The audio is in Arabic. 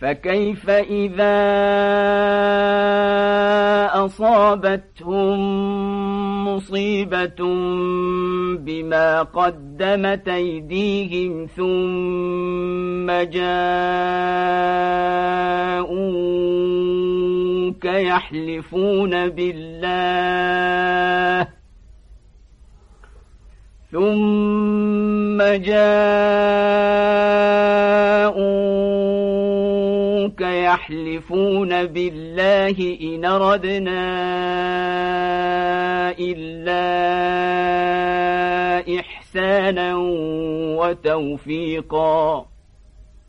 فكيف إذا أصابتهم مصيبة بما قدمت أيديهم ثم جاءوك يحلفون بالله ثم جاءوك يحلفون بالله إن ردنا إلا إحسانا وتوفيقا.